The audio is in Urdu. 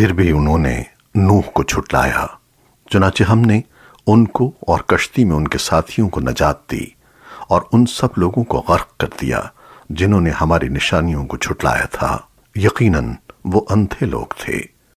پھر بھی انہوں نے نوح کو چھٹلایا۔ چنانچہ ہم نے ان کو اور کشتی میں ان کے ساتھیوں کو نجات دی اور ان سب لوگوں کو غرق کر دیا جنہوں نے ہماری نشانیوں کو چھٹلایا تھا۔ یقیناً وہ اندھے لوگ تھے۔